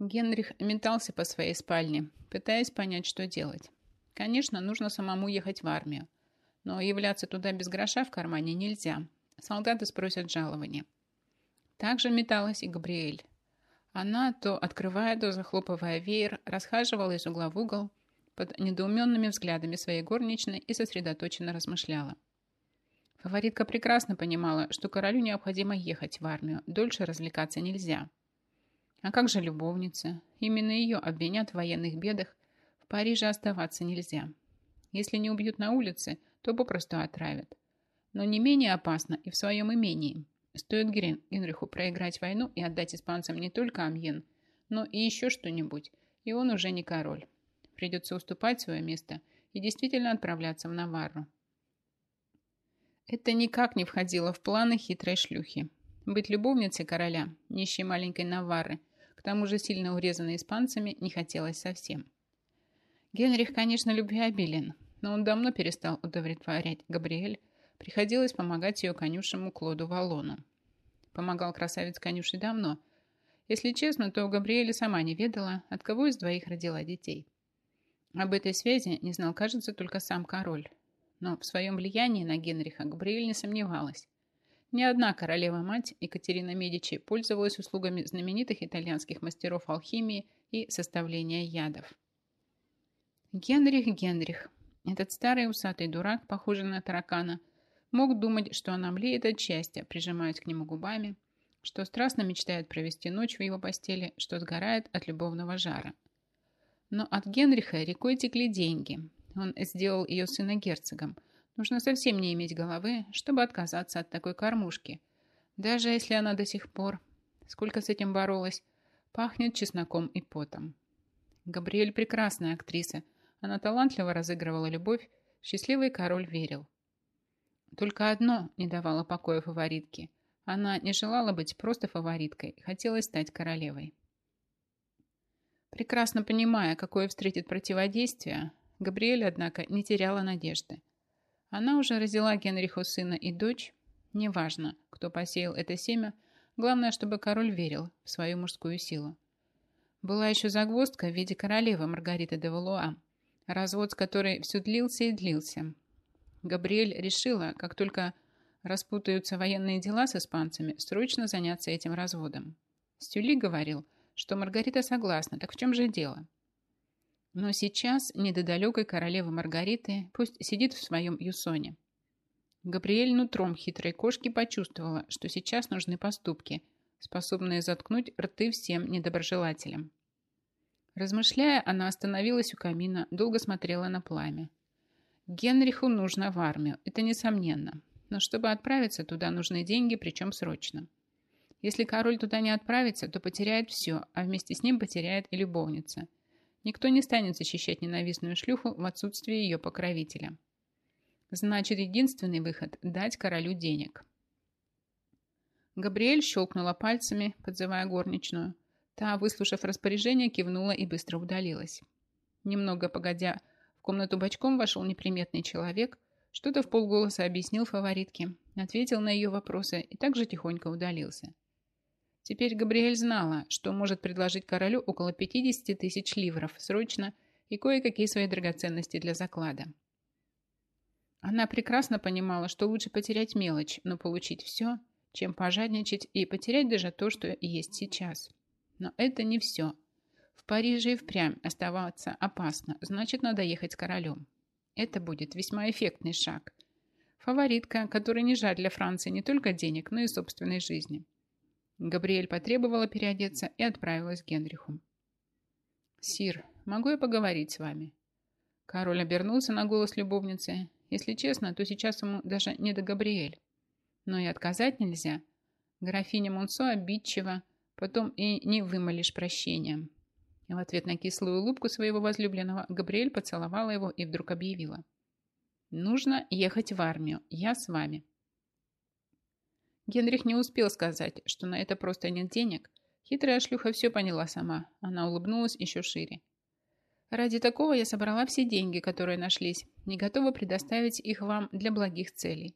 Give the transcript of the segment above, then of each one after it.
Генрих метался по своей спальне, пытаясь понять, что делать. Конечно, нужно самому ехать в армию, но являться туда без гроша в кармане нельзя. Солдаты спросят жалования. Также металась и Габриэль. Она, то открывая, то захлопывая веер, расхаживала из угла в угол под недоуменными взглядами своей горничной и сосредоточенно размышляла. Фаворитка прекрасно понимала, что королю необходимо ехать в армию, дольше развлекаться нельзя. А как же любовница? Именно ее обвинят в военных бедах. В Париже оставаться нельзя. Если не убьют на улице, то попросту отравят. Но не менее опасно и в своем имении. Стоит Генриху проиграть войну и отдать испанцам не только Амьен, но и еще что-нибудь, и он уже не король. Придется уступать свое место и действительно отправляться в Наварру. Это никак не входило в планы хитрой шлюхи. Быть любовницей короля, нищей маленькой Наварры, к тому же сильно урезанной испанцами, не хотелось совсем. Генрих, конечно, любвеобилен, но он давно перестал удовлетворять Габриэль, приходилось помогать ее конюшему Клоду Валону. Помогал красавец конюши давно. Если честно, то Габриэля сама не ведала, от кого из двоих родила детей. Об этой связи не знал, кажется, только сам король но в своем влиянии на Генриха Габриэль не сомневалась. Ни одна королева-мать Екатерина Медичи пользовалась услугами знаменитых итальянских мастеров алхимии и составления ядов. Генрих Генрих, этот старый усатый дурак, похожий на таракана, мог думать, что она млеет от счастья, прижимаясь к нему губами, что страстно мечтает провести ночь в его постели, что сгорает от любовного жара. Но от Генриха рекой текли деньги, он сделал ее сына герцогом. Нужно совсем не иметь головы, чтобы отказаться от такой кормушки. Даже если она до сих пор, сколько с этим боролась, пахнет чесноком и потом. Габриэль прекрасная актриса. Она талантливо разыгрывала любовь, счастливый король верил. Только одно не давало покоя фаворитке. Она не желала быть просто фавориткой, хотела стать королевой. Прекрасно понимая, какое встретит противодействие, Габриэль, однако, не теряла надежды. Она уже родила Генриху сына и дочь. Неважно, кто посеял это семя, главное, чтобы король верил в свою мужскую силу. Была еще загвоздка в виде королевы Маргариты де Валуа, развод с которой все длился и длился. Габриэль решила, как только распутаются военные дела с испанцами, срочно заняться этим разводом. Стюли говорил, что Маргарита согласна, так в чем же дело? Но сейчас не до далекой королевы Маргариты, пусть сидит в своем юсоне. Габриэль нутром хитрой кошки почувствовала, что сейчас нужны поступки, способные заткнуть рты всем недоброжелателям. Размышляя, она остановилась у камина, долго смотрела на пламя. Генриху нужно в армию, это несомненно. Но чтобы отправиться туда, нужны деньги, причем срочно. Если король туда не отправится, то потеряет все, а вместе с ним потеряет и любовница – Никто не станет защищать ненавистную шлюху в отсутствие ее покровителя. Значит, единственный выход – дать королю денег. Габриэль щелкнула пальцами, подзывая горничную. Та, выслушав распоряжение, кивнула и быстро удалилась. Немного погодя, в комнату бочком вошел неприметный человек, что-то в полголоса объяснил фаворитке, ответил на ее вопросы и также тихонько удалился. Теперь Габриэль знала, что может предложить королю около 50 тысяч ливров срочно и кое-какие свои драгоценности для заклада. Она прекрасно понимала, что лучше потерять мелочь, но получить все, чем пожадничать и потерять даже то, что есть сейчас. Но это не все. В Париже и впрямь оставаться опасно, значит, надо ехать с королем. Это будет весьма эффектный шаг. Фаворитка, которой не жаль для Франции не только денег, но и собственной жизни. Габриэль потребовала переодеться и отправилась к Генриху. «Сир, могу я поговорить с вами?» Король обернулся на голос любовницы. Если честно, то сейчас ему даже не до Габриэль. Но и отказать нельзя. Графиня Монсо обидчива, потом и не вымолишь прощения. В ответ на кислую улыбку своего возлюбленного Габриэль поцеловала его и вдруг объявила. «Нужно ехать в армию. Я с вами». Генрих не успел сказать, что на это просто нет денег. Хитрая шлюха все поняла сама. Она улыбнулась еще шире. Ради такого я собрала все деньги, которые нашлись, не готова предоставить их вам для благих целей.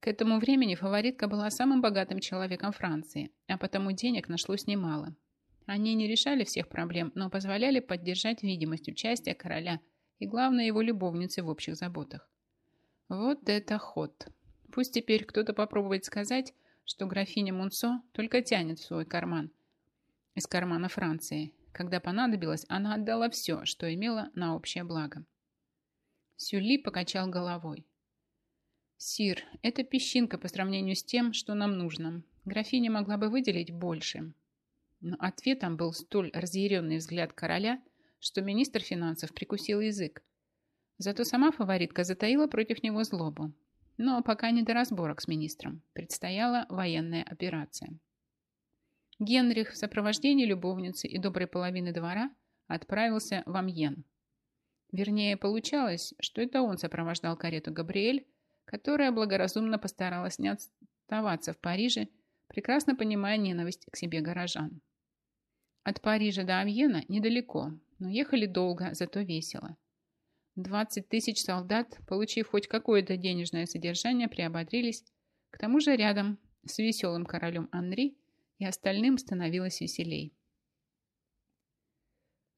К этому времени фаворитка была самым богатым человеком Франции, а потому денег нашлось немало. Они не решали всех проблем, но позволяли поддержать видимость участия короля и, главное, его любовницы в общих заботах. Вот это ход. Пусть теперь кто-то попробует сказать, что графиня Мунсо только тянет в свой карман. Из кармана Франции. Когда понадобилось, она отдала все, что имела на общее благо. Сюли покачал головой. «Сир, это песчинка по сравнению с тем, что нам нужно. Графиня могла бы выделить больше». Но ответом был столь разъяренный взгляд короля, что министр финансов прикусил язык. Зато сама фаворитка затаила против него злобу. Но пока не до разборок с министром. Предстояла военная операция. Генрих в сопровождении любовницы и доброй половины двора отправился в Амьен. Вернее, получалось, что это он сопровождал карету Габриэль, которая благоразумно постаралась не оставаться в Париже, прекрасно понимая ненависть к себе горожан. От Парижа до Амьена недалеко, но ехали долго, зато весело. 20 тысяч солдат, получив хоть какое-то денежное содержание, приободрились. К тому же рядом с веселым королем Анри и остальным становилось веселей.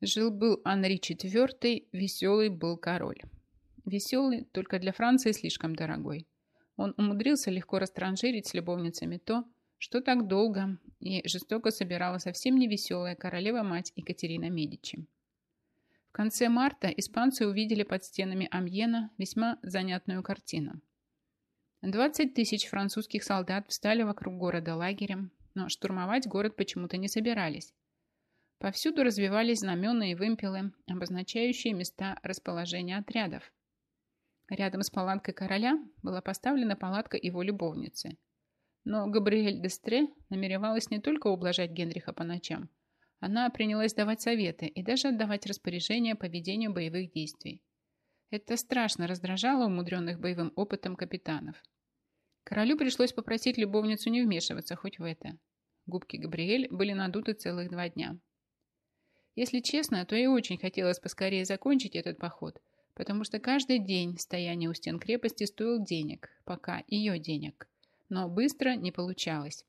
Жил-был Анри IV, веселый был король. Веселый, только для Франции слишком дорогой. Он умудрился легко растранжирить с любовницами то, что так долго и жестоко собирала совсем невеселая королева-мать Екатерина Медичи. В конце марта испанцы увидели под стенами Амьена весьма занятную картину. 20 тысяч французских солдат встали вокруг города лагерем, но штурмовать город почему-то не собирались. Повсюду развивались знамена и вымпелы, обозначающие места расположения отрядов. Рядом с палаткой короля была поставлена палатка его любовницы. Но Габриэль Дестре намеревалась не только ублажать Генриха по ночам. Она принялась давать советы и даже отдавать распоряжения по ведению боевых действий. Это страшно раздражало умудренных боевым опытом капитанов. Королю пришлось попросить любовницу не вмешиваться хоть в это. Губки Габриэль были надуты целых два дня. Если честно, то ей очень хотелось поскорее закончить этот поход – потому что каждый день стояние у стен крепости стоил денег, пока ее денег. Но быстро не получалось.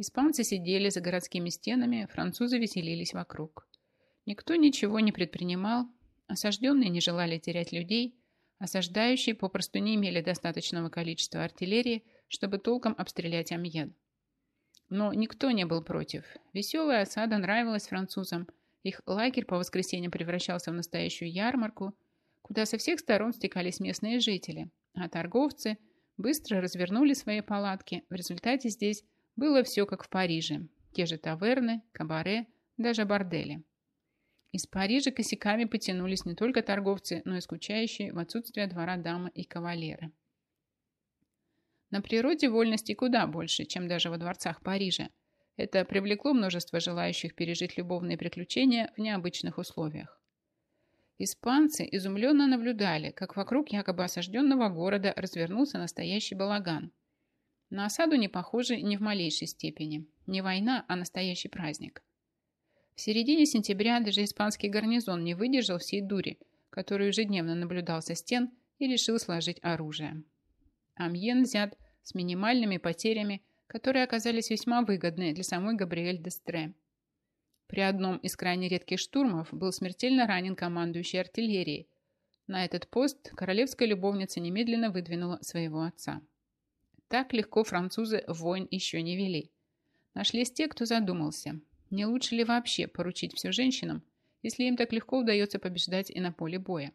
Испанцы сидели за городскими стенами, французы веселились вокруг. Никто ничего не предпринимал, осажденные не желали терять людей, осаждающие попросту не имели достаточного количества артиллерии, чтобы толком обстрелять Амьен. Но никто не был против. Веселая осада нравилась французам. Их лагерь по воскресеньям превращался в настоящую ярмарку – куда со всех сторон стекались местные жители, а торговцы быстро развернули свои палатки. В результате здесь было все как в Париже. Те же таверны, кабаре, даже бордели. Из Парижа косяками потянулись не только торговцы, но и скучающие в отсутствие двора дамы и кавалеры. На природе вольности куда больше, чем даже во дворцах Парижа. Это привлекло множество желающих пережить любовные приключения в необычных условиях. Испанцы изумленно наблюдали, как вокруг якобы осажденного города развернулся настоящий балаган. На осаду не похоже ни в малейшей степени. Не война, а настоящий праздник. В середине сентября даже испанский гарнизон не выдержал всей дури, которую ежедневно наблюдал со стен и решил сложить оружие. Амьен взят с минимальными потерями, которые оказались весьма выгодны для самой Габриэль Дестре. При одном из крайне редких штурмов был смертельно ранен командующий артиллерией. На этот пост королевская любовница немедленно выдвинула своего отца. Так легко французы войн еще не вели. Нашлись те, кто задумался, не лучше ли вообще поручить все женщинам, если им так легко удается побеждать и на поле боя.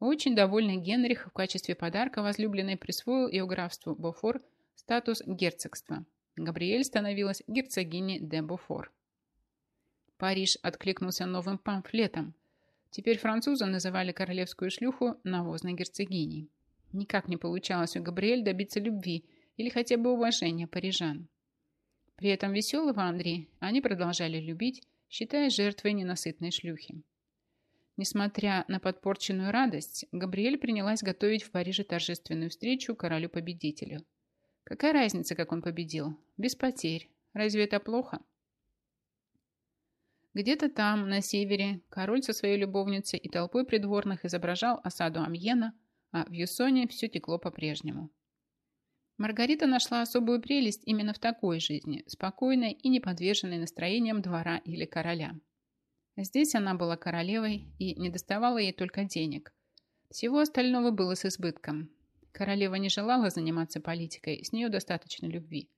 Очень довольный Генрих в качестве подарка возлюбленной присвоил ее графству Бофор статус герцогства. Габриэль становилась герцогиней де Бофор. Париж откликнулся новым памфлетом. Теперь французы называли королевскую шлюху навозной герцогиней. Никак не получалось у Габриэль добиться любви или хотя бы уважения парижан. При этом веселого Андрей они продолжали любить, считая жертвой ненасытной шлюхи. Несмотря на подпорченную радость, Габриэль принялась готовить в Париже торжественную встречу королю-победителю. Какая разница, как он победил? Без потерь. Разве это плохо? Где-то там, на севере, король со своей любовницей и толпой придворных изображал осаду Амьена, а в Юсоне все текло по-прежнему. Маргарита нашла особую прелесть именно в такой жизни, спокойной и не настроениям двора или короля. Здесь она была королевой и не доставала ей только денег. Всего остального было с избытком. Королева не желала заниматься политикой, с нее достаточно любви.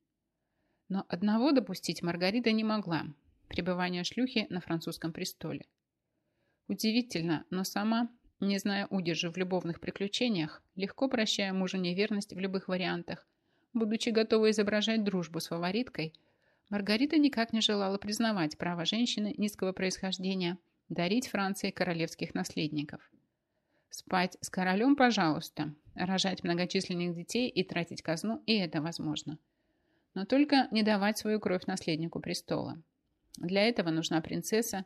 Но одного допустить Маргарита не могла – пребывание шлюхи на французском престоле. Удивительно, но сама, не зная удержи в любовных приключениях, легко прощая мужу неверность в любых вариантах, будучи готовой изображать дружбу с фавориткой, Маргарита никак не желала признавать право женщины низкого происхождения дарить Франции королевских наследников. Спать с королем, пожалуйста, рожать многочисленных детей и тратить казну, и это возможно. Но только не давать свою кровь наследнику престола. Для этого нужна принцесса,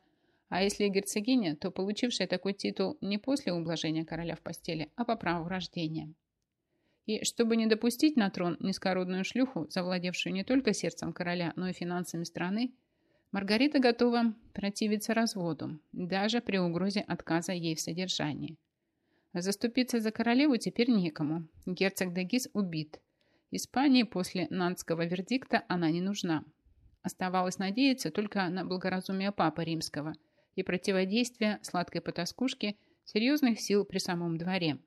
а если герцогиня, то получившая такой титул не после ублажения короля в постели, а по праву рождения. И чтобы не допустить на трон низкородную шлюху, завладевшую не только сердцем короля, но и финансами страны, Маргарита готова противиться разводу, даже при угрозе отказа ей в содержании. Заступиться за королеву теперь некому. Герцог Дегис убит. Испании после нанского вердикта она не нужна. Оставалось надеяться только на благоразумие Папы Римского – и противодействия сладкой потаскушке серьезных сил при самом дворе.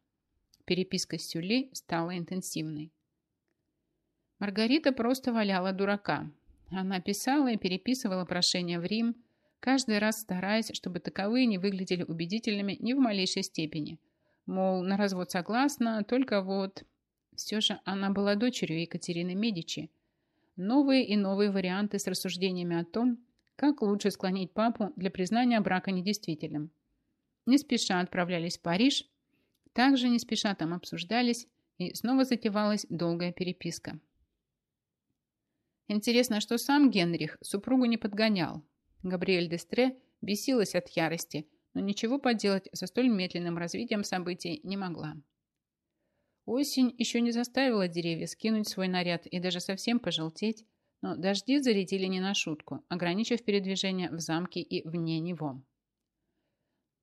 Переписка с Сюли стала интенсивной. Маргарита просто валяла дурака. Она писала и переписывала прошения в Рим, каждый раз стараясь, чтобы таковые не выглядели убедительными ни в малейшей степени. Мол, на развод согласна, только вот... Все же она была дочерью Екатерины Медичи. Новые и новые варианты с рассуждениями о том, как лучше склонить папу для признания брака недействительным? Не спеша отправлялись в Париж, также не спеша там обсуждались, и снова затевалась долгая переписка. Интересно, что сам Генрих супругу не подгонял. Габриэль Дестре бесилась от ярости, но ничего поделать со столь медленным развитием событий не могла. Осень еще не заставила деревья скинуть свой наряд и даже совсем пожелтеть, но дожди зарядили не на шутку, ограничив передвижение в замке и вне него.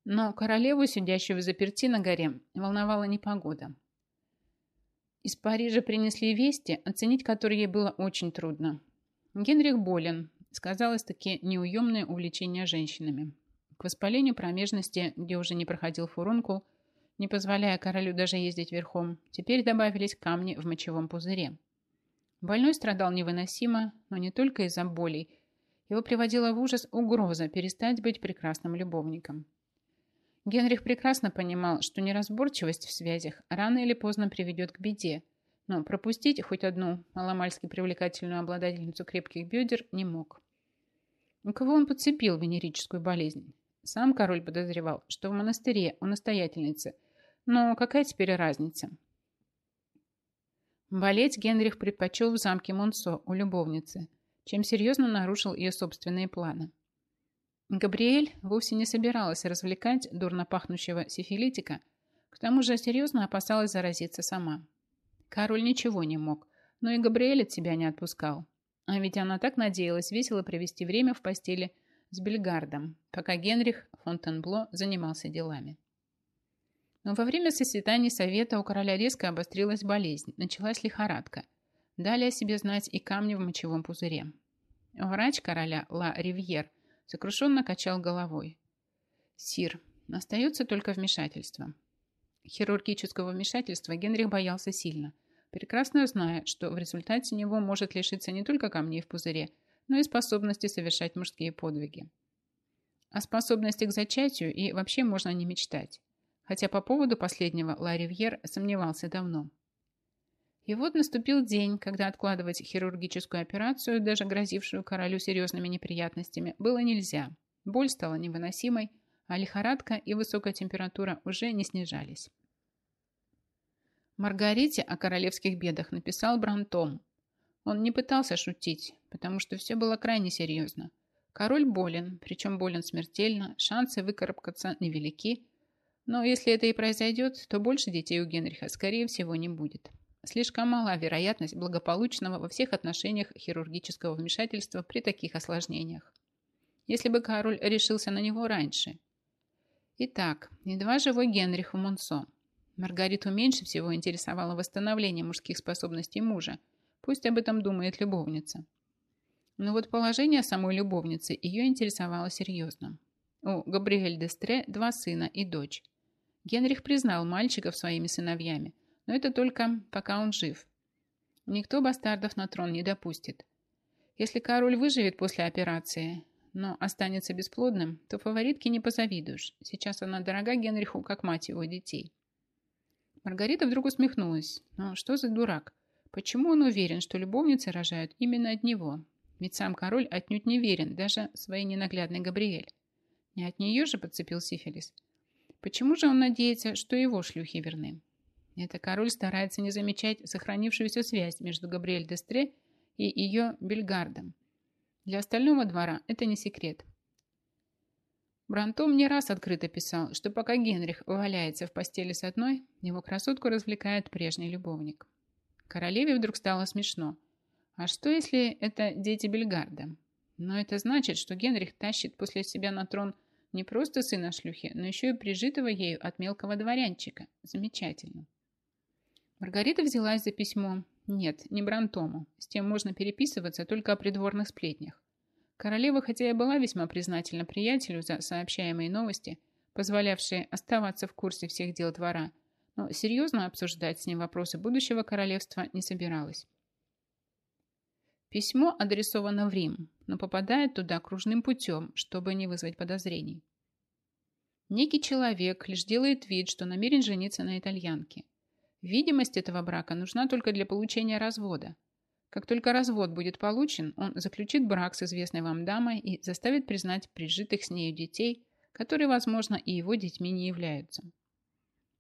Но королеву, сидящую в заперти на горе, волновала непогода. Из Парижа принесли вести, оценить которые ей было очень трудно. Генрих болен, сказалось-таки неуемное увлечение женщинами. К воспалению промежности, где уже не проходил фурункул, не позволяя королю даже ездить верхом, теперь добавились камни в мочевом пузыре. Больной страдал невыносимо, но не только из-за болей. Его приводила в ужас угроза перестать быть прекрасным любовником. Генрих прекрасно понимал, что неразборчивость в связях рано или поздно приведет к беде, но пропустить хоть одну маломальски привлекательную обладательницу крепких бедер не мог. У кого он подцепил венерическую болезнь? Сам король подозревал, что в монастыре у настоятельницы. Но какая теперь разница? Болеть Генрих предпочел в замке Монсо у любовницы, чем серьезно нарушил ее собственные планы. Габриэль вовсе не собиралась развлекать дурно пахнущего сифилитика, к тому же серьезно опасалась заразиться сама. Король ничего не мог, но и Габриэль от себя не отпускал. А ведь она так надеялась весело провести время в постели с Бельгардом, пока Генрих Фонтенбло занимался делами. Но во время сосветаний совета у короля резко обострилась болезнь, началась лихорадка. Дали о себе знать и камни в мочевом пузыре. Врач короля Ла Ривьер сокрушенно качал головой. «Сир, остается только вмешательство». Хирургического вмешательства Генрих боялся сильно, прекрасно зная, что в результате него может лишиться не только камней в пузыре, но и способности совершать мужские подвиги. О способности к зачатию и вообще можно не мечтать хотя по поводу последнего Ла Ривьер сомневался давно. И вот наступил день, когда откладывать хирургическую операцию, даже грозившую королю серьезными неприятностями, было нельзя. Боль стала невыносимой, а лихорадка и высокая температура уже не снижались. Маргарите о королевских бедах написал Брантом. Он не пытался шутить, потому что все было крайне серьезно. Король болен, причем болен смертельно, шансы выкарабкаться невелики, но если это и произойдет, то больше детей у Генриха, скорее всего, не будет. Слишком мала вероятность благополучного во всех отношениях хирургического вмешательства при таких осложнениях. Если бы король решился на него раньше. Итак, едва живой Генрих в Монсо. Маргариту меньше всего интересовало восстановление мужских способностей мужа. Пусть об этом думает любовница. Но вот положение самой любовницы ее интересовало серьезно. У Габриэль Дестре два сына и дочь. Генрих признал мальчиков своими сыновьями, но это только пока он жив. Никто бастардов на трон не допустит. Если король выживет после операции, но останется бесплодным, то фаворитке не позавидуешь. Сейчас она дорога Генриху, как мать его детей. Маргарита вдруг усмехнулась. Но что за дурак? Почему он уверен, что любовницы рожают именно от него? Ведь сам король отнюдь не верен, даже своей ненаглядной Габриэль. Не от нее же подцепил сифилис. Почему же он надеется, что его шлюхи верны? Это король старается не замечать сохранившуюся связь между Габриэль Дестре и ее Бельгардом. Для остального двора это не секрет. Брантом не раз открыто писал, что пока Генрих валяется в постели с одной, его красотку развлекает прежний любовник. Королеве вдруг стало смешно. А что, если это дети Бельгарда? Но это значит, что Генрих тащит после себя на трон не просто сына шлюхи, но еще и прижитого ею от мелкого дворянчика. Замечательно. Маргарита взялась за письмо. Нет, не Брантому. С тем можно переписываться только о придворных сплетнях. Королева, хотя и была весьма признательна приятелю за сообщаемые новости, позволявшие оставаться в курсе всех дел двора, но серьезно обсуждать с ним вопросы будущего королевства не собиралась. Письмо адресовано в Рим, но попадает туда кружным путем, чтобы не вызвать подозрений. Некий человек лишь делает вид, что намерен жениться на итальянке. Видимость этого брака нужна только для получения развода – как только развод будет получен, он заключит брак с известной вам дамой и заставит признать прижитых с нею детей, которые, возможно, и его детьми не являются.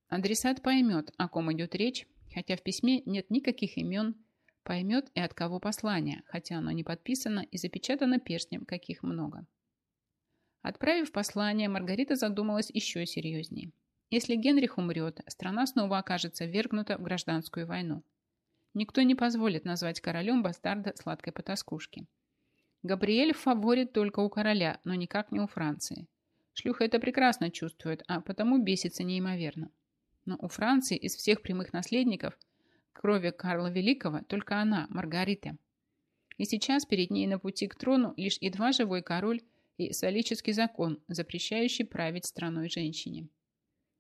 Адресат поймет, о ком идет речь, хотя в письме нет никаких имен, поймет и от кого послание, хотя оно не подписано и запечатано перстнем, каких много. Отправив послание, Маргарита задумалась еще серьезнее. Если Генрих умрет, страна снова окажется ввергнута в гражданскую войну. Никто не позволит назвать королем бастарда сладкой потаскушки. Габриэль фаворит только у короля, но никак не у Франции. Шлюха это прекрасно чувствует, а потому бесится неимоверно. Но у Франции из всех прямых наследников крови Карла Великого только она, Маргарита. И сейчас перед ней на пути к трону лишь едва живой король и солический закон, запрещающий править страной женщине.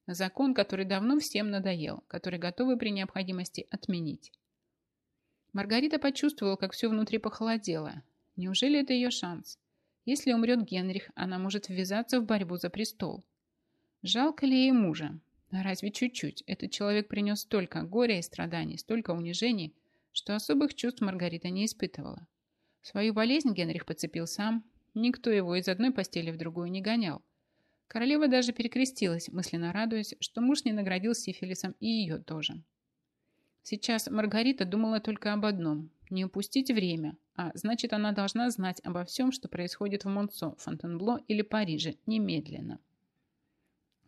Закон, который давно всем надоел, который готовы при необходимости отменить. Маргарита почувствовала, как все внутри похолодело. Неужели это ее шанс? Если умрет Генрих, она может ввязаться в борьбу за престол. Жалко ли ей мужа? Разве чуть-чуть? Этот человек принес столько горя и страданий, столько унижений, что особых чувств Маргарита не испытывала. Свою болезнь Генрих подцепил сам. Никто его из одной постели в другую не гонял. Королева даже перекрестилась, мысленно радуясь, что муж не наградил сифилисом и ее тоже. Сейчас Маргарита думала только об одном – не упустить время, а значит, она должна знать обо всем, что происходит в Монцо, Фонтенбло или Париже, немедленно.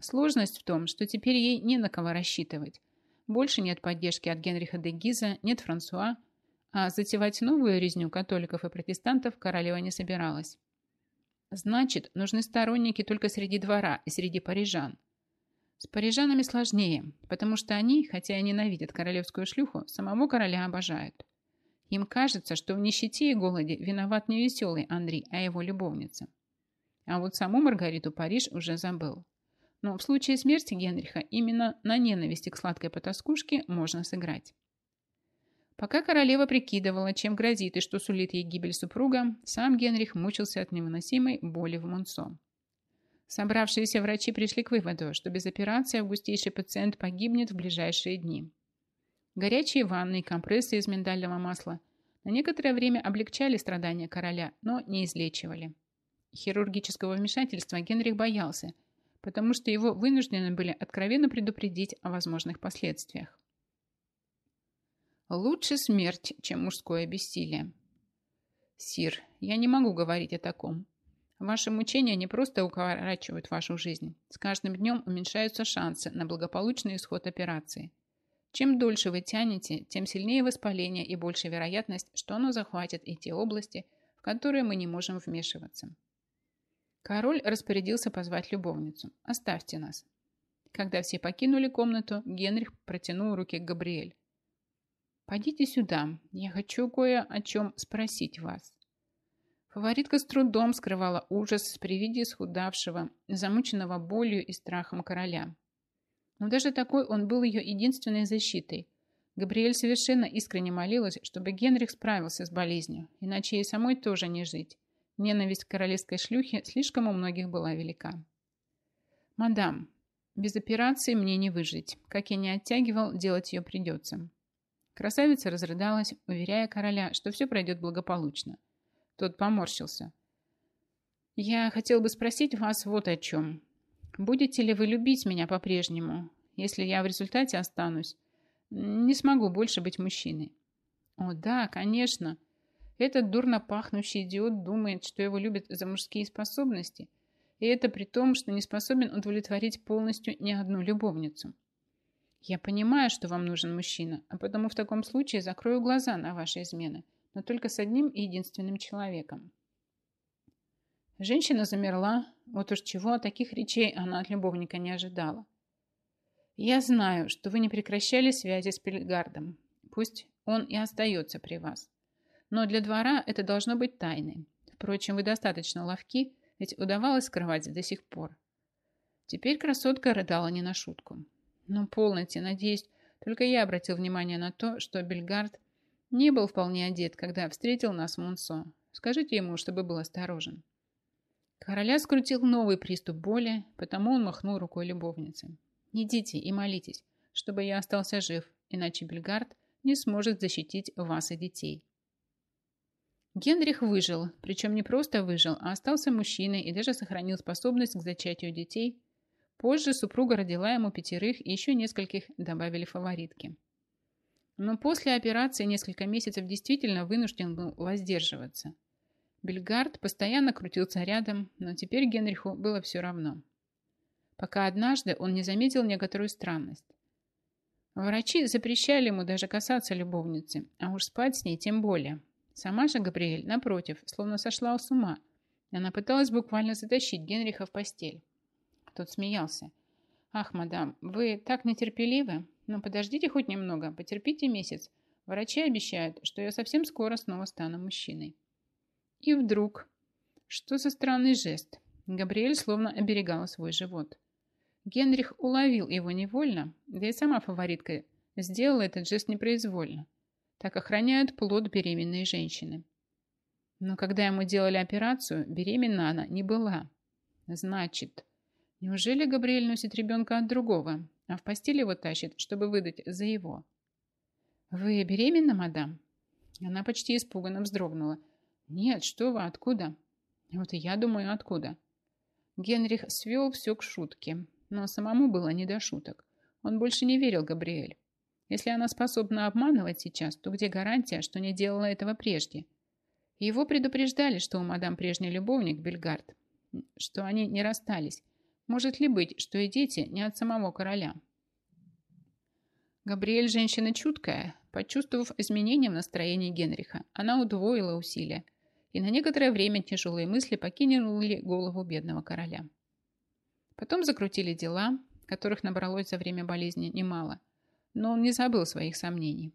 Сложность в том, что теперь ей не на кого рассчитывать. Больше нет поддержки от Генриха де Гиза, нет Франсуа, а затевать новую резню католиков и протестантов королева не собиралась. Значит, нужны сторонники только среди двора и среди парижан – с парижанами сложнее, потому что они, хотя и ненавидят королевскую шлюху, самого короля обожают. Им кажется, что в нищете и голоде виноват не веселый Андрей, а его любовница. А вот саму Маргариту Париж уже забыл. Но в случае смерти Генриха именно на ненависти к сладкой потаскушке можно сыграть. Пока королева прикидывала, чем грозит и что сулит ей гибель супруга, сам Генрих мучился от невыносимой боли в Монсо. Собравшиеся врачи пришли к выводу, что без операции августейший пациент погибнет в ближайшие дни. Горячие ванны и компрессы из миндального масла на некоторое время облегчали страдания короля, но не излечивали. Хирургического вмешательства Генрих боялся, потому что его вынуждены были откровенно предупредить о возможных последствиях. Лучше смерть, чем мужское бессилие. Сир, я не могу говорить о таком. Ваши мучения не просто укорачивают вашу жизнь. С каждым днем уменьшаются шансы на благополучный исход операции. Чем дольше вы тянете, тем сильнее воспаление и больше вероятность, что оно захватит и те области, в которые мы не можем вмешиваться. Король распорядился позвать любовницу. «Оставьте нас». Когда все покинули комнату, Генрих протянул руки к Габриэль. «Пойдите сюда, я хочу кое о чем спросить вас». Фаворитка с трудом скрывала ужас при виде исхудавшего, замученного болью и страхом короля. Но даже такой он был ее единственной защитой. Габриэль совершенно искренне молилась, чтобы Генрих справился с болезнью, иначе ей самой тоже не жить. Ненависть к королевской шлюхе слишком у многих была велика. «Мадам, без операции мне не выжить. Как я не оттягивал, делать ее придется». Красавица разрыдалась, уверяя короля, что все пройдет благополучно. Тот поморщился. «Я хотел бы спросить вас вот о чем. Будете ли вы любить меня по-прежнему, если я в результате останусь? Не смогу больше быть мужчиной». «О, да, конечно. Этот дурно пахнущий идиот думает, что его любят за мужские способности, и это при том, что не способен удовлетворить полностью ни одну любовницу. Я понимаю, что вам нужен мужчина, а потому в таком случае закрою глаза на ваши измены» но только с одним единственным человеком. Женщина замерла, вот уж чего таких речей она от любовника не ожидала. «Я знаю, что вы не прекращали связи с Пельгардом. Пусть он и остается при вас. Но для двора это должно быть тайной. Впрочем, вы достаточно ловки, ведь удавалось скрывать до сих пор». Теперь красотка рыдала не на шутку. «Ну, полноте, надеюсь, только я обратил внимание на то, что Бельгард не был вполне одет, когда встретил нас Мунсо. Скажите ему, чтобы был осторожен. Короля скрутил новый приступ боли, потому он махнул рукой любовнице. «Идите и молитесь, чтобы я остался жив, иначе Бельгард не сможет защитить вас и детей». Генрих выжил, причем не просто выжил, а остался мужчиной и даже сохранил способность к зачатию детей. Позже супруга родила ему пятерых и еще нескольких добавили фаворитки. Но после операции несколько месяцев действительно вынужден был воздерживаться. Бельгард постоянно крутился рядом, но теперь Генриху было все равно. Пока однажды он не заметил некоторую странность. Врачи запрещали ему даже касаться любовницы, а уж спать с ней тем более. Сама же Габриэль, напротив, словно сошла с ума. Она пыталась буквально затащить Генриха в постель. Тот смеялся. «Ах, мадам, вы так нетерпеливы. Но подождите хоть немного, потерпите месяц. Врачи обещают, что я совсем скоро снова стану мужчиной. И вдруг... Что за странный жест? Габриэль словно оберегала свой живот. Генрих уловил его невольно, да и сама фаворитка сделала этот жест непроизвольно. Так охраняют плод беременной женщины. Но когда ему делали операцию, беременна она не была. Значит, неужели Габриэль носит ребенка от другого? а в постель его тащит, чтобы выдать за его. «Вы беременна, мадам?» Она почти испуганно вздрогнула. «Нет, что вы, откуда?» «Вот и я думаю, откуда?» Генрих свел все к шутке, но самому было не до шуток. Он больше не верил Габриэль. Если она способна обманывать сейчас, то где гарантия, что не делала этого прежде? Его предупреждали, что у мадам прежний любовник Бельгард, что они не расстались, может ли быть, что и дети не от самого короля? Габриэль женщина чуткая. Почувствовав изменения в настроении Генриха, она удвоила усилия, и на некоторое время тяжелые мысли покинули голову бедного короля. Потом закрутили дела, которых набралось за время болезни немало, но он не забыл своих сомнений.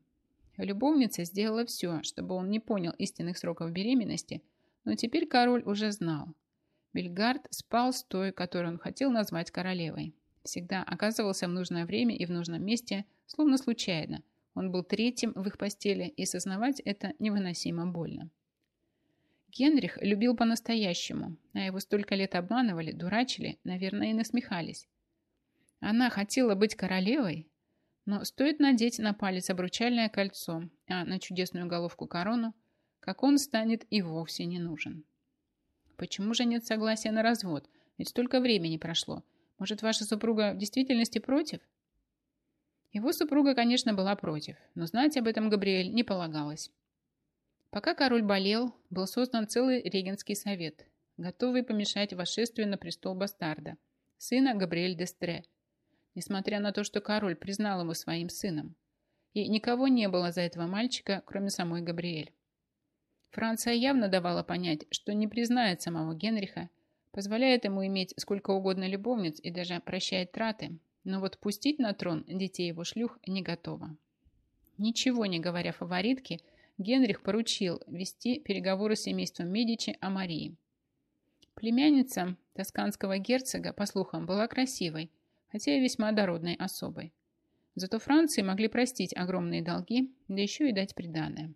Любовница сделала все, чтобы он не понял истинных сроков беременности, но теперь король уже знал. Бельгард спал с той, которую он хотел назвать королевой. Всегда оказывался в нужное время и в нужном месте, словно случайно. Он был третьим в их постели, и сознавать это невыносимо больно. Генрих любил по-настоящему, а его столько лет обманывали, дурачили, наверное, и насмехались. Она хотела быть королевой, но стоит надеть на палец обручальное кольцо, а на чудесную головку корону, как он станет и вовсе не нужен. Почему же нет согласия на развод? Ведь столько времени прошло. Может, ваша супруга в действительности против? Его супруга, конечно, была против, но знать об этом Габриэль не полагалось. Пока король болел, был создан целый регенский совет, готовый помешать восшествию на престол бастарда, сына Габриэль Дестре, несмотря на то, что король признал его своим сыном. И никого не было за этого мальчика, кроме самой Габриэль. Франция явно давала понять, что не признает самого Генриха, позволяет ему иметь сколько угодно любовниц и даже прощает траты, но вот пустить на трон детей его шлюх не готова. Ничего не говоря фаворитке, Генрих поручил вести переговоры с семейством Медичи о Марии. Племянница тосканского герцога, по слухам, была красивой, хотя и весьма дородной особой. Зато Франции могли простить огромные долги, да еще и дать приданое.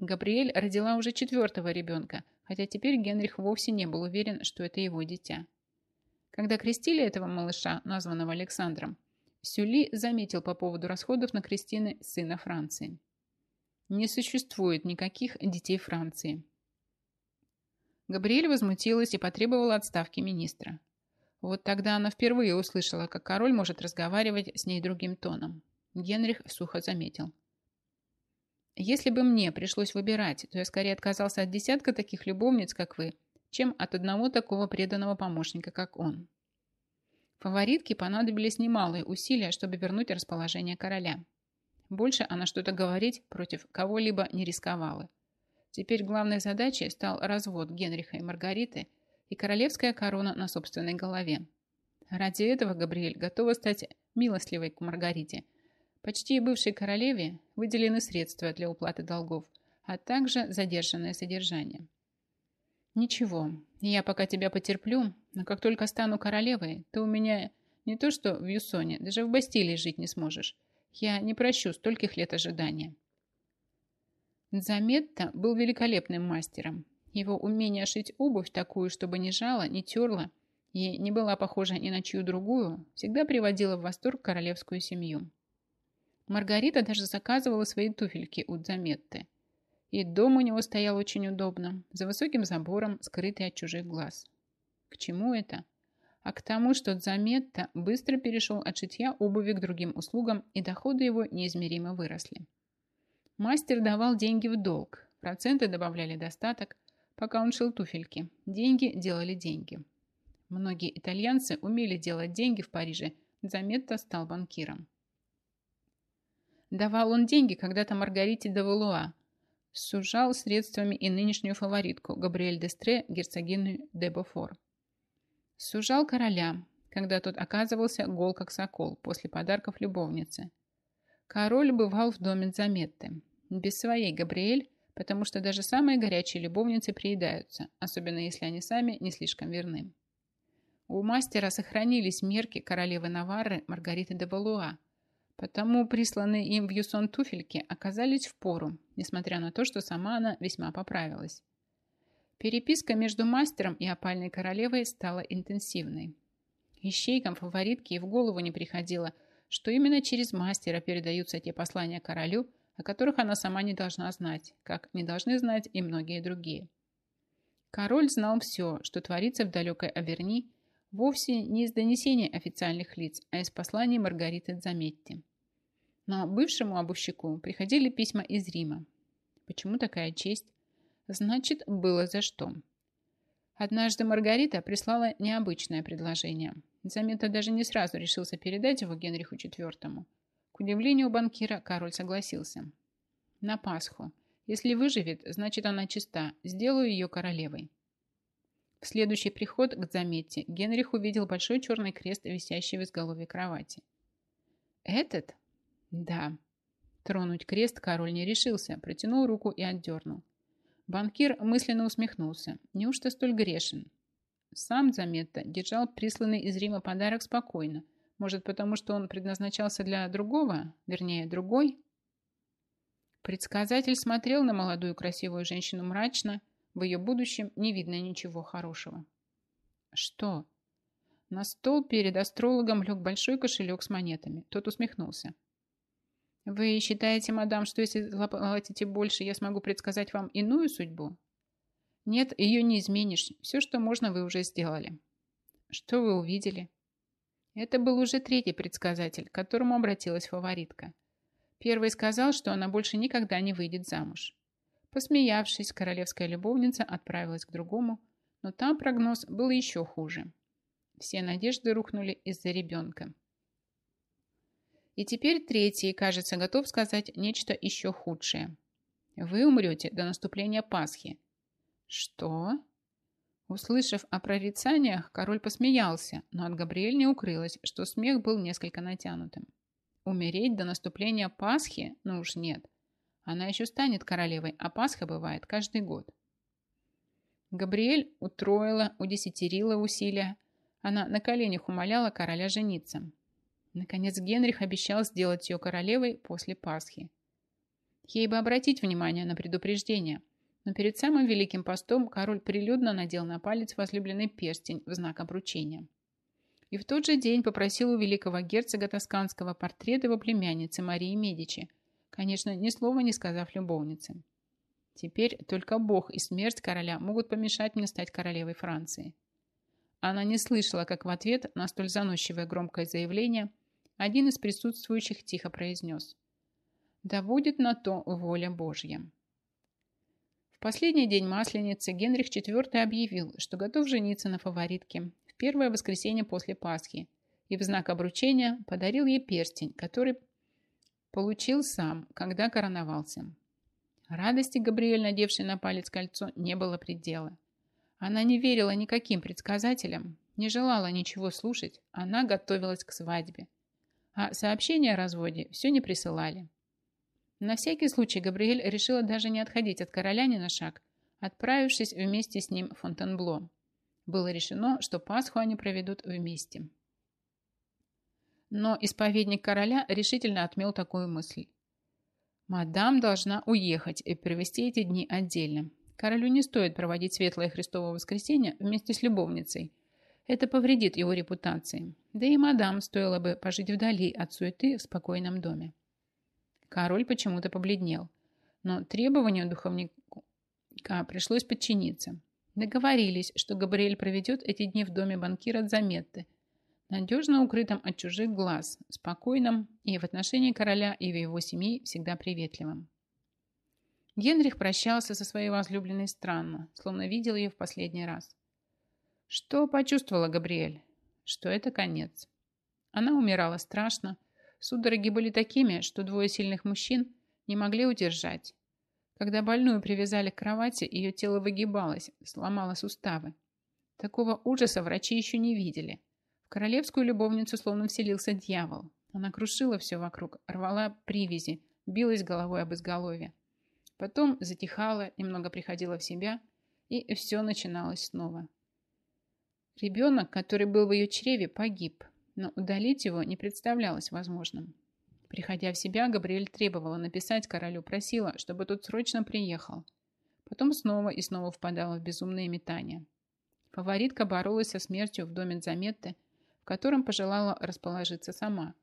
Габриэль родила уже четвертого ребенка, хотя теперь Генрих вовсе не был уверен, что это его дитя. Когда крестили этого малыша, названного Александром, Сюли заметил по поводу расходов на крестины сына Франции. Не существует никаких детей Франции. Габриэль возмутилась и потребовала отставки министра. Вот тогда она впервые услышала, как король может разговаривать с ней другим тоном. Генрих сухо заметил. «Если бы мне пришлось выбирать, то я скорее отказался от десятка таких любовниц, как вы, чем от одного такого преданного помощника, как он. Фаворитке понадобились немалые усилия, чтобы вернуть расположение короля. Больше она что-то говорить против кого-либо не рисковала. Теперь главной задачей стал развод Генриха и Маргариты и королевская корона на собственной голове. Ради этого Габриэль готова стать милостливой к Маргарите. Почти бывшей королеве выделены средства для уплаты долгов, а также задержанное содержание. «Ничего, я пока тебя потерплю, но как только стану королевой, ты у меня не то что в Юсоне, даже в Бастилии жить не сможешь. Я не прощу стольких лет ожидания». Заметта был великолепным мастером. Его умение шить обувь такую, чтобы не жала, не терла и не была похожа ни на чью другую, всегда приводило в восторг королевскую семью. Маргарита даже заказывала свои туфельки у Заметты. И дом у него стоял очень удобно, за высоким забором, скрытый от чужих глаз. К чему это? А к тому, что Дзаметта быстро перешел от шитья обуви к другим услугам, и доходы его неизмеримо выросли. Мастер давал деньги в долг, проценты добавляли достаток, пока он шил туфельки. Деньги делали деньги. Многие итальянцы умели делать деньги в Париже, Заметта стал банкиром. Давал он деньги когда-то Маргарите де Валуа, сужал средствами и нынешнюю фаворитку Габриэль Дестре, герцогиню де Бофор. Сужал короля, когда тот оказывался гол как сокол после подарков любовницы. Король бывал в доме Заметты. Без своей Габриэль, потому что даже самые горячие любовницы приедаются, особенно если они сами не слишком верны. У мастера сохранились мерки королевы Наварры Маргариты де Валуа, Потому присланные им в Юсон туфельки оказались в пору, несмотря на то, что сама она весьма поправилась. Переписка между мастером и опальной королевой стала интенсивной. Ищейкам фаворитки и в голову не приходило, что именно через мастера передаются те послания королю, о которых она сама не должна знать, как не должны знать и многие другие. Король знал все, что творится в далекой Аверни, Вовсе не из донесений официальных лиц, а из посланий Маргариты Заметти. Но бывшему обувщику приходили письма из Рима. Почему такая честь? Значит, было за что. Однажды Маргарита прислала необычное предложение. Замета даже не сразу решился передать его Генриху IV. К удивлению банкира король согласился. На Пасху. Если выживет, значит она чиста. Сделаю ее королевой. В следующий приход к заметте Генрих увидел большой черный крест, висящий в изголовье кровати. «Этот?» «Да». Тронуть крест король не решился, протянул руку и отдернул. Банкир мысленно усмехнулся. Неужто столь грешен? Сам Заметта держал присланный из Рима подарок спокойно. Может, потому что он предназначался для другого, вернее, другой? Предсказатель смотрел на молодую красивую женщину мрачно, в ее будущем не видно ничего хорошего. Что? На стол перед астрологом лег большой кошелек с монетами. Тот усмехнулся. Вы считаете, мадам, что если заплатите больше, я смогу предсказать вам иную судьбу? Нет, ее не изменишь. Все, что можно, вы уже сделали. Что вы увидели? Это был уже третий предсказатель, к которому обратилась фаворитка. Первый сказал, что она больше никогда не выйдет замуж. Посмеявшись, королевская любовница отправилась к другому, но там прогноз был еще хуже. Все надежды рухнули из-за ребенка. И теперь третий, кажется, готов сказать нечто еще худшее. Вы умрете до наступления Пасхи. Что? Услышав о прорицаниях, король посмеялся, но от Габриэль не укрылось, что смех был несколько натянутым. Умереть до наступления Пасхи? Ну уж нет. Она еще станет королевой, а Пасха бывает каждый год. Габриэль утроила, удесятерила усилия. Она на коленях умоляла короля жениться. Наконец Генрих обещал сделать ее королевой после Пасхи. Ей бы обратить внимание на предупреждение, но перед самым Великим постом король прилюдно надел на палец возлюбленный перстень в знак обручения. И в тот же день попросил у великого герцога тосканского портрет его племянницы Марии Медичи, конечно, ни слова не сказав любовнице. Теперь только Бог и смерть короля могут помешать мне стать королевой Франции. Она не слышала, как в ответ на столь заносчивое громкое заявление один из присутствующих тихо произнес «Да будет на то воля Божья». Последний день Масленицы Генрих IV объявил, что готов жениться на фаворитке в первое воскресенье после Пасхи и в знак обручения подарил ей перстень, который получил сам, когда короновался. Радости Габриэль, надевшей на палец кольцо, не было предела. Она не верила никаким предсказателям, не желала ничего слушать, она готовилась к свадьбе. А сообщения о разводе все не присылали. На всякий случай Габриэль решила даже не отходить от короля ни на шаг, отправившись вместе с ним в Фонтенбло. Было решено, что Пасху они проведут вместе. Но исповедник короля решительно отмел такую мысль. Мадам должна уехать и провести эти дни отдельно. Королю не стоит проводить светлое Христово воскресенье вместе с любовницей. Это повредит его репутации. Да и мадам стоило бы пожить вдали от суеты в спокойном доме. Король почему-то побледнел, но требованию духовника пришлось подчиниться. Договорились, что Габриэль проведет эти дни в доме банкира Заметты, надежно укрытым от чужих глаз, спокойным и в отношении короля и в его семьи всегда приветливым. Генрих прощался со своей возлюбленной странно, словно видел ее в последний раз. Что почувствовала Габриэль? Что это конец. Она умирала страшно. Судороги были такими, что двое сильных мужчин не могли удержать. Когда больную привязали к кровати, ее тело выгибалось, сломало суставы. Такого ужаса врачи еще не видели – королевскую любовницу словно вселился дьявол. Она крушила все вокруг, рвала привязи, билась головой об изголовье. Потом затихала, немного приходила в себя, и все начиналось снова. Ребенок, который был в ее чреве, погиб, но удалить его не представлялось возможным. Приходя в себя, Габриэль требовала написать королю, просила, чтобы тот срочно приехал. Потом снова и снова впадала в безумные метания. Фаворитка боролась со смертью в доме Заметты, в котором пожелала расположиться сама.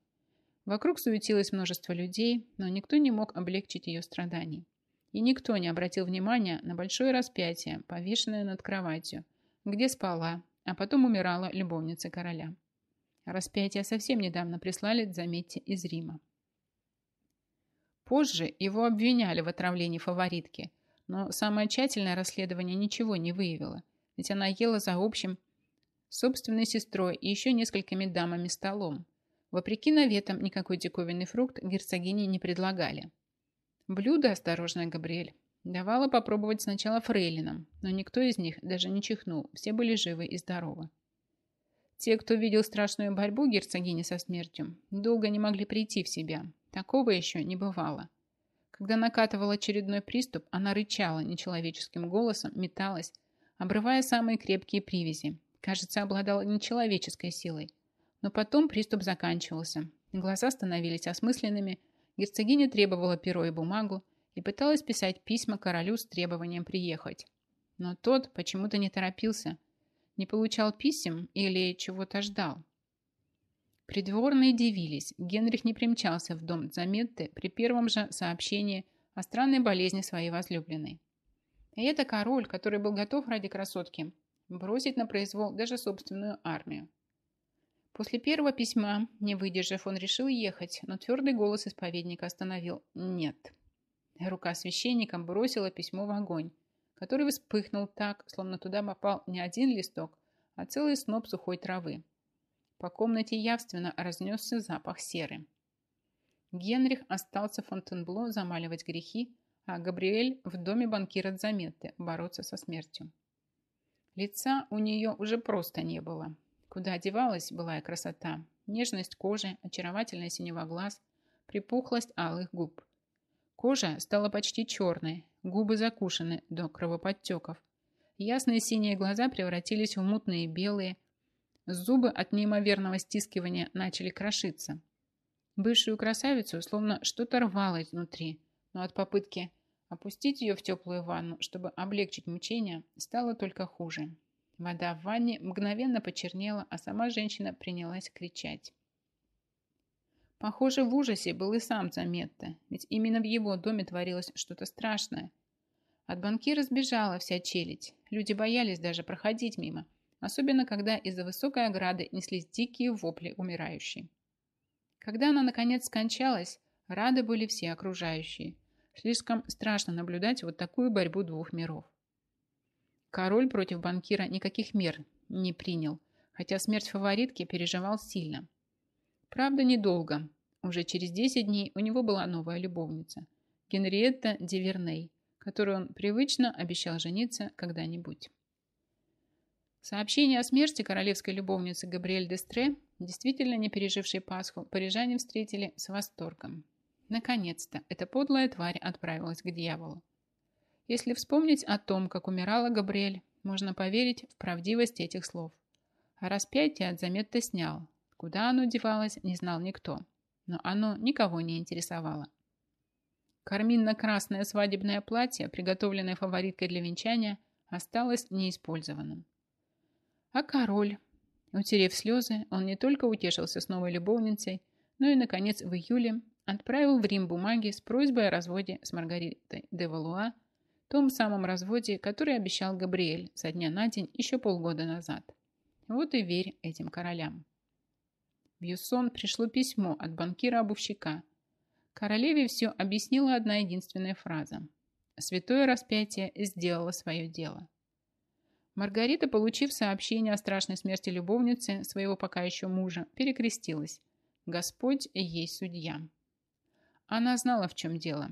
Вокруг суетилось множество людей, но никто не мог облегчить ее страданий. И никто не обратил внимания на большое распятие, повешенное над кроватью, где спала, а потом умирала любовница короля. Распятие совсем недавно прислали, заметьте, из Рима. Позже его обвиняли в отравлении фаворитки, но самое тщательное расследование ничего не выявило, ведь она ела за общим собственной сестрой и еще несколькими дамами столом. Вопреки наветам, никакой диковинный фрукт герцогине не предлагали. Блюдо, осторожная Габриэль, давала попробовать сначала фрейлинам, но никто из них даже не чихнул, все были живы и здоровы. Те, кто видел страшную борьбу герцогини со смертью, долго не могли прийти в себя. Такого еще не бывало. Когда накатывал очередной приступ, она рычала нечеловеческим голосом, металась, обрывая самые крепкие привязи, кажется, обладал нечеловеческой силой. Но потом приступ заканчивался. Глаза становились осмысленными, герцогиня требовала перо и бумагу и пыталась писать письма королю с требованием приехать. Но тот почему-то не торопился, не получал писем или чего-то ждал. Придворные дивились, Генрих не примчался в дом Заметты при первом же сообщении о странной болезни своей возлюбленной. И это король, который был готов ради красотки бросить на произвол даже собственную армию. После первого письма, не выдержав, он решил ехать, но твердый голос исповедника остановил «нет». Рука священника бросила письмо в огонь, который вспыхнул так, словно туда попал не один листок, а целый сноп сухой травы. По комнате явственно разнесся запах серы. Генрих остался в Фонтенбло замаливать грехи, а Габриэль в доме банкира Заметты бороться со смертью. Лица у нее уже просто не было. Куда одевалась былая красота, нежность кожи, очаровательная синева глаз, припухлость алых губ. Кожа стала почти черной, губы закушены до кровоподтеков. Ясные синие глаза превратились в мутные белые. Зубы от неимоверного стискивания начали крошиться. Бывшую красавицу словно что-то рвало изнутри, но от попытки опустить ее в теплую ванну, чтобы облегчить мучения, стало только хуже. Вода в ванне мгновенно почернела, а сама женщина принялась кричать. Похоже, в ужасе был и сам Заметта, ведь именно в его доме творилось что-то страшное. От банкира сбежала вся челядь. Люди боялись даже проходить мимо, особенно когда из-за высокой ограды неслись дикие вопли умирающей. Когда она, наконец, скончалась, рады были все окружающие. Слишком страшно наблюдать вот такую борьбу двух миров. Король против банкира никаких мер не принял, хотя смерть фаворитки переживал сильно – Правда, недолго. Уже через 10 дней у него была новая любовница. Генриетта Диверней, которой он привычно обещал жениться когда-нибудь. Сообщение о смерти королевской любовницы Габриэль Дестре, действительно не пережившей Пасху, парижане встретили с восторгом. Наконец-то эта подлая тварь отправилась к дьяволу. Если вспомнить о том, как умирала Габриэль, можно поверить в правдивость этих слов. А распятие от заметта снял, Куда оно девалось, не знал никто, но оно никого не интересовало. Карминно-красное свадебное платье, приготовленное фавориткой для венчания, осталось неиспользованным. А король? Утерев слезы, он не только утешился с новой любовницей, но и, наконец, в июле отправил в Рим бумаги с просьбой о разводе с Маргаритой де Валуа, том самом разводе, который обещал Габриэль со дня на день еще полгода назад. Вот и верь этим королям. В Юсон пришло письмо от банкира-обувщика. Королеве все объяснила одна единственная фраза. Святое распятие сделало свое дело. Маргарита, получив сообщение о страшной смерти любовницы своего пока еще мужа, перекрестилась. Господь есть судья. Она знала, в чем дело.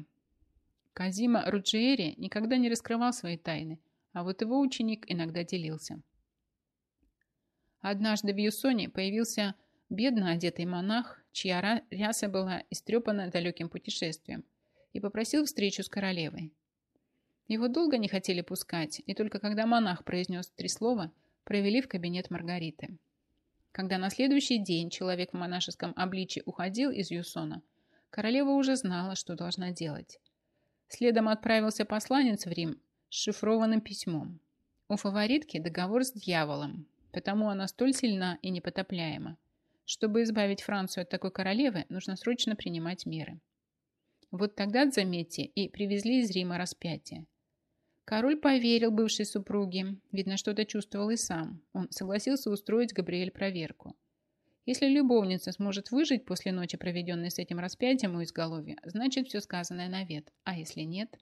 Казима Руджиери никогда не раскрывал свои тайны, а вот его ученик иногда делился. Однажды в Юсоне появился бедно одетый монах, чья ряса была истрепана далеким путешествием, и попросил встречу с королевой. Его долго не хотели пускать, и только когда монах произнес три слова, провели в кабинет Маргариты. Когда на следующий день человек в монашеском обличье уходил из Юсона, королева уже знала, что должна делать. Следом отправился посланец в Рим с шифрованным письмом. У фаворитки договор с дьяволом, потому она столь сильна и непотопляема. Чтобы избавить Францию от такой королевы, нужно срочно принимать меры. Вот тогда, заметьте, и привезли из Рима распятие. Король поверил бывшей супруге, видно, что-то чувствовал и сам. Он согласился устроить Габриэль проверку. Если любовница сможет выжить после ночи, проведенной с этим распятием у изголовья, значит, все сказанное навет. А если нет?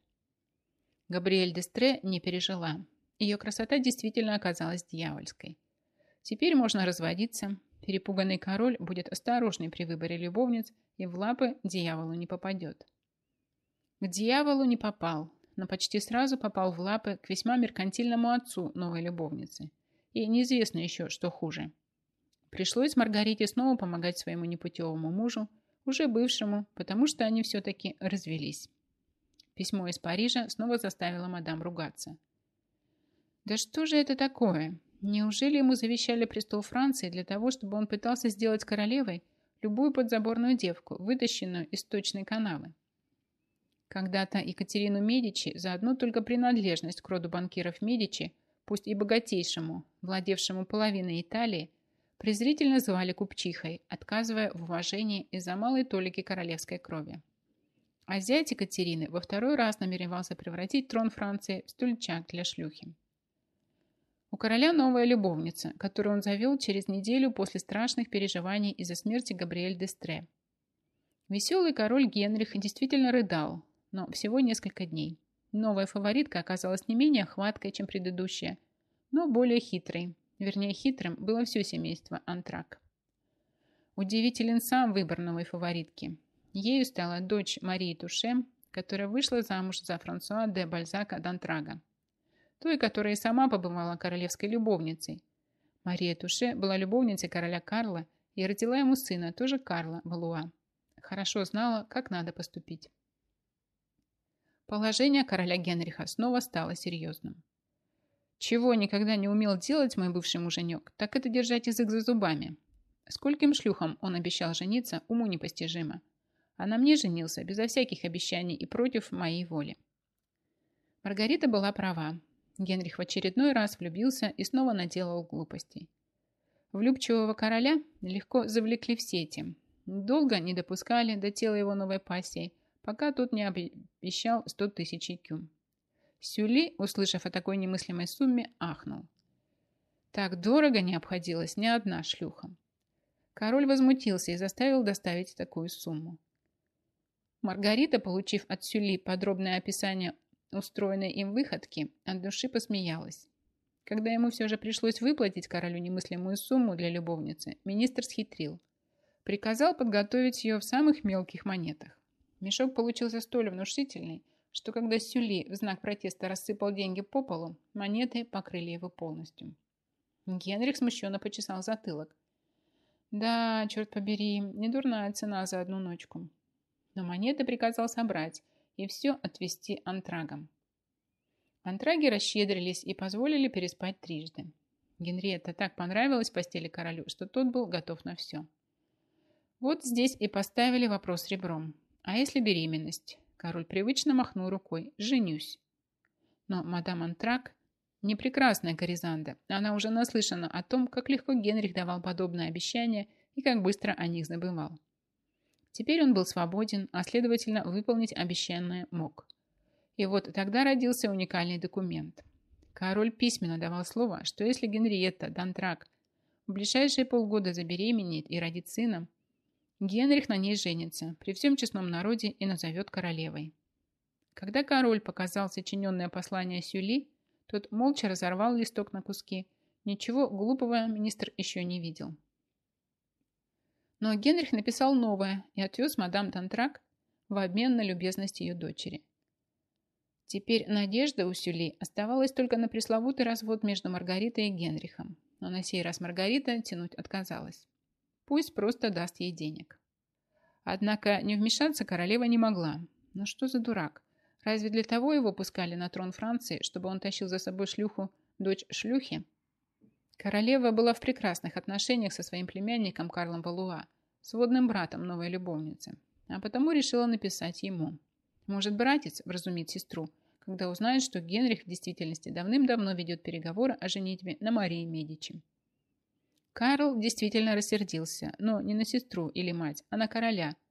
Габриэль Дестре не пережила. Ее красота действительно оказалась дьявольской. Теперь можно разводиться, Перепуганный король будет осторожный при выборе любовниц и в лапы дьяволу не попадет. К дьяволу не попал, но почти сразу попал в лапы к весьма меркантильному отцу новой любовницы. И неизвестно еще, что хуже. Пришлось Маргарите снова помогать своему непутевому мужу, уже бывшему, потому что они все-таки развелись. Письмо из Парижа снова заставило мадам ругаться. «Да что же это такое? Неужели ему завещали престол Франции для того, чтобы он пытался сделать королевой любую подзаборную девку, вытащенную из точной канавы? Когда-то Екатерину Медичи за одну только принадлежность к роду банкиров Медичи, пусть и богатейшему, владевшему половиной Италии, презрительно звали купчихой, отказывая в уважении из-за малой толики королевской крови. А зять Екатерины во второй раз намеревался превратить трон Франции в стульчак для шлюхи. У короля новая любовница, которую он завел через неделю после страшных переживаний из-за смерти Габриэль Дестре. Веселый король Генрих действительно рыдал, но всего несколько дней. Новая фаворитка оказалась не менее хваткой, чем предыдущая, но более хитрой. Вернее, хитрым было все семейство Антрак. Удивителен сам выбор новой фаворитки. Ею стала дочь Марии Туше, которая вышла замуж за Франсуа де Бальзака d'Антрага. Той, которая сама побывала королевской любовницей. Мария Туше была любовницей короля Карла и родила ему сына, тоже Карла Валуа. Хорошо знала, как надо поступить. Положение короля Генриха снова стало серьезным. Чего никогда не умел делать мой бывший муженек, так это держать язык за зубами. Скольким шлюхам он обещал жениться, уму непостижимо. А на мне женился, безо всяких обещаний и против моей воли. Маргарита была права. Генрих в очередной раз влюбился и снова наделал глупостей. Влюбчивого короля легко завлекли в сети. Долго не допускали до тела его новой пассии, пока тот не обещал 100 тысяч IQ. Сюли, услышав о такой немыслимой сумме, ахнул. Так дорого не обходилась ни одна шлюха. Король возмутился и заставил доставить такую сумму. Маргарита, получив от Сюли подробное описание устроенной им выходки, от души посмеялась. Когда ему все же пришлось выплатить королю немыслимую сумму для любовницы, министр схитрил. Приказал подготовить ее в самых мелких монетах. Мешок получился столь внушительный, что когда Сюли в знак протеста рассыпал деньги по полу, монеты покрыли его полностью. Генрих смущенно почесал затылок. Да, черт побери, не дурная цена за одну ночку. Но монеты приказал собрать и все отвезти антрагам. Антраги расщедрились и позволили переспать трижды. Генриетта так понравилась постели королю, что тот был готов на все. Вот здесь и поставили вопрос ребром. А если беременность? Король привычно махнул рукой. Женюсь. Но мадам Антрак не прекрасная Коризанда. Она уже наслышана о том, как легко Генрих давал подобные обещания и как быстро о них забывал. Теперь он был свободен, а следовательно выполнить обещанное мог. И вот тогда родился уникальный документ. Король письменно давал слово, что если Генриетта Дантрак в ближайшие полгода забеременеет и родит сына, Генрих на ней женится при всем честном народе и назовет королевой. Когда король показал сочиненное послание Сюли, тот молча разорвал листок на куски. Ничего глупого министр еще не видел. Но Генрих написал новое и отвез мадам Тантрак в обмен на любезность ее дочери. Теперь надежда у Сюли оставалась только на пресловутый развод между Маргаритой и Генрихом, но на сей раз Маргарита тянуть отказалась. Пусть просто даст ей денег. Однако не вмешаться королева не могла. Но что за дурак? Разве для того его пускали на трон Франции, чтобы он тащил за собой шлюху, дочь шлюхи? Королева была в прекрасных отношениях со своим племянником Карлом Валуа, сводным братом новой любовницы, а потому решила написать ему. Может, братец вразумит сестру, когда узнает, что Генрих в действительности давным-давно ведет переговоры о женитьбе на Марии Медичи. Карл действительно рассердился, но не на сестру или мать, а на короля –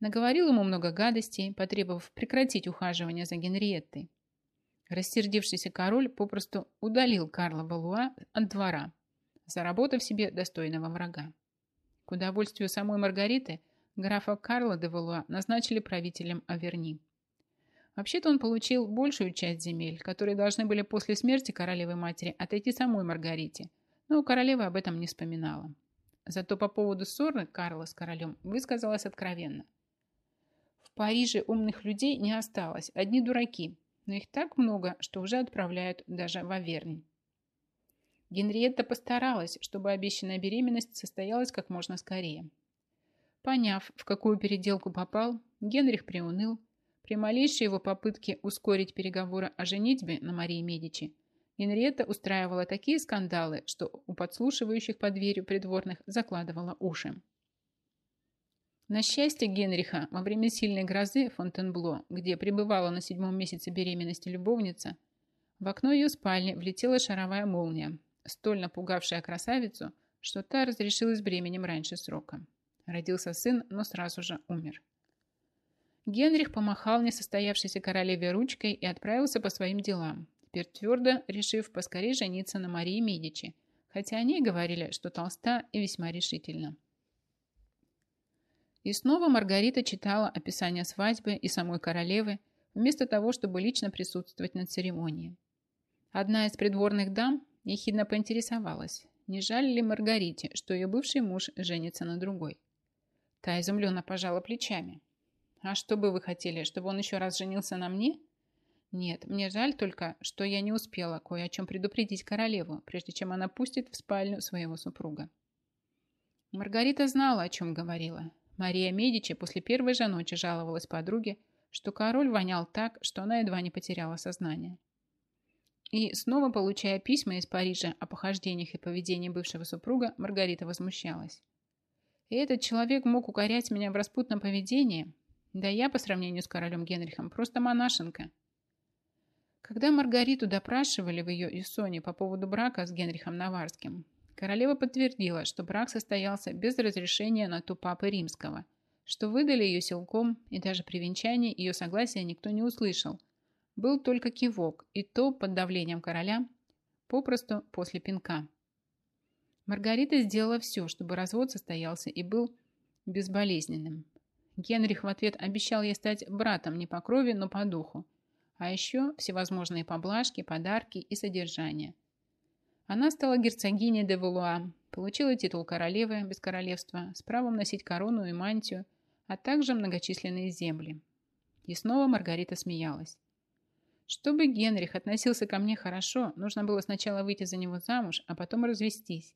Наговорил ему много гадостей, потребовав прекратить ухаживание за Генриеттой. Рассердившийся король попросту удалил Карла Валуа от двора, заработав себе достойного врага. К удовольствию самой Маргариты графа Карла де Валуа назначили правителем Аверни. Вообще-то он получил большую часть земель, которые должны были после смерти королевы-матери отойти самой Маргарите, но королева об этом не вспоминала. Зато по поводу ссоры Карла с королем высказалась откровенно. Париже умных людей не осталось, одни дураки, но их так много, что уже отправляют даже в Авернь. Генриетта постаралась, чтобы обещанная беременность состоялась как можно скорее. Поняв, в какую переделку попал, Генрих приуныл. При малейшей его попытке ускорить переговоры о женитьбе на Марии Медичи, Генриетта устраивала такие скандалы, что у подслушивающих под дверью придворных закладывала уши. На счастье Генриха, во время сильной грозы Фонтенбло, где пребывала на седьмом месяце беременности любовница, в окно ее спальни влетела шаровая молния, столь напугавшая красавицу, что та разрешилась бременем раньше срока. Родился сын, но сразу же умер. Генрих помахал несостоявшейся королеве ручкой и отправился по своим делам, теперь твердо решив поскорее жениться на Марии Медичи, хотя они говорили, что толста и весьма решительно. И снова Маргарита читала описание свадьбы и самой королевы, вместо того, чтобы лично присутствовать на церемонии. Одна из придворных дам ехидно поинтересовалась, не жаль ли Маргарите, что ее бывший муж женится на другой. Та изумленно пожала плечами. «А что бы вы хотели, чтобы он еще раз женился на мне? Нет, мне жаль только, что я не успела кое о чем предупредить королеву, прежде чем она пустит в спальню своего супруга. Маргарита знала, о чем говорила. Мария Медичи после первой же ночи жаловалась подруге, что король вонял так, что она едва не потеряла сознание. И снова получая письма из Парижа о похождениях и поведении бывшего супруга, Маргарита возмущалась. И этот человек мог укорять меня в распутном поведении? Да я, по сравнению с королем Генрихом, просто монашенка. Когда Маргариту допрашивали в ее Исоне по поводу брака с Генрихом Наварским, королева подтвердила, что брак состоялся без разрешения на ту папы римского, что выдали ее силком, и даже при венчании ее согласия никто не услышал, был только кивок, и то под давлением короля, попросту после пинка. Маргарита сделала все, чтобы развод состоялся и был безболезненным. Генрих в ответ обещал ей стать братом не по крови, но по духу, а еще всевозможные поблажки, подарки и содержание. Она стала герцогиней де Валуа, получила титул королевы без королевства с правом носить корону и мантию, а также многочисленные земли. И снова Маргарита смеялась. Чтобы Генрих относился ко мне хорошо, нужно было сначала выйти за него замуж, а потом развестись.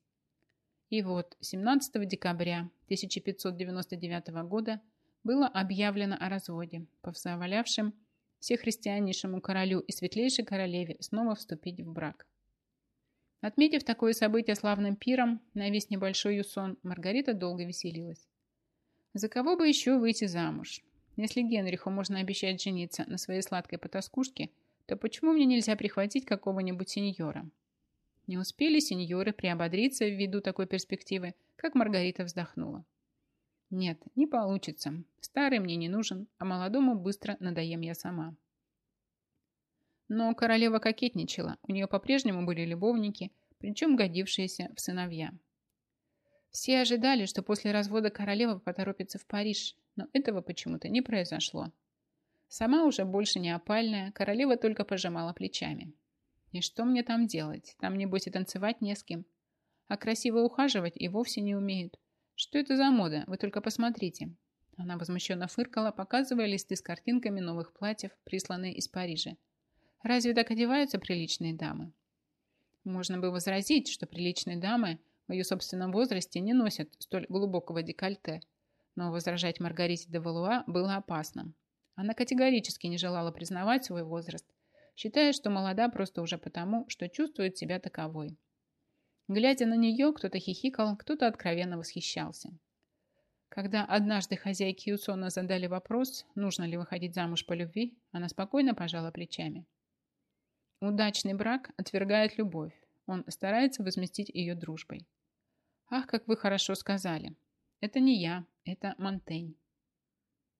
И вот 17 декабря 1599 года было объявлено о разводе, повсовалявшим всехристианнейшему королю и светлейшей королеве снова вступить в брак. Отметив такое событие славным пиром на весь небольшой юсон, Маргарита долго веселилась. За кого бы еще выйти замуж? Если Генриху можно обещать жениться на своей сладкой потаскушке, то почему мне нельзя прихватить какого-нибудь сеньора? Не успели сеньоры приободриться ввиду такой перспективы, как Маргарита вздохнула. Нет, не получится. Старый мне не нужен, а молодому быстро надоем я сама. Но королева кокетничала, у нее по-прежнему были любовники, причем годившиеся в сыновья. Все ожидали, что после развода королева поторопится в Париж, но этого почему-то не произошло. Сама уже больше не опальная, королева только пожимала плечами. И что мне там делать? Там, небось, и танцевать не с кем. А красиво ухаживать и вовсе не умеют. Что это за мода? Вы только посмотрите. Она возмущенно фыркала, показывая листы с картинками новых платьев, присланные из Парижа. Разве так одеваются приличные дамы? Можно бы возразить, что приличные дамы в ее собственном возрасте не носят столь глубокого декольте, но возражать Маргарите де Валуа было опасным. Она категорически не желала признавать свой возраст, считая, что молода просто уже потому, что чувствует себя таковой. Глядя на нее, кто-то хихикал, кто-то откровенно восхищался. Когда однажды хозяйке Юсона задали вопрос, нужно ли выходить замуж по любви, она спокойно пожала плечами. Удачный брак отвергает любовь. Он старается возместить ее дружбой. Ах, как вы хорошо сказали. Это не я, это Монтень.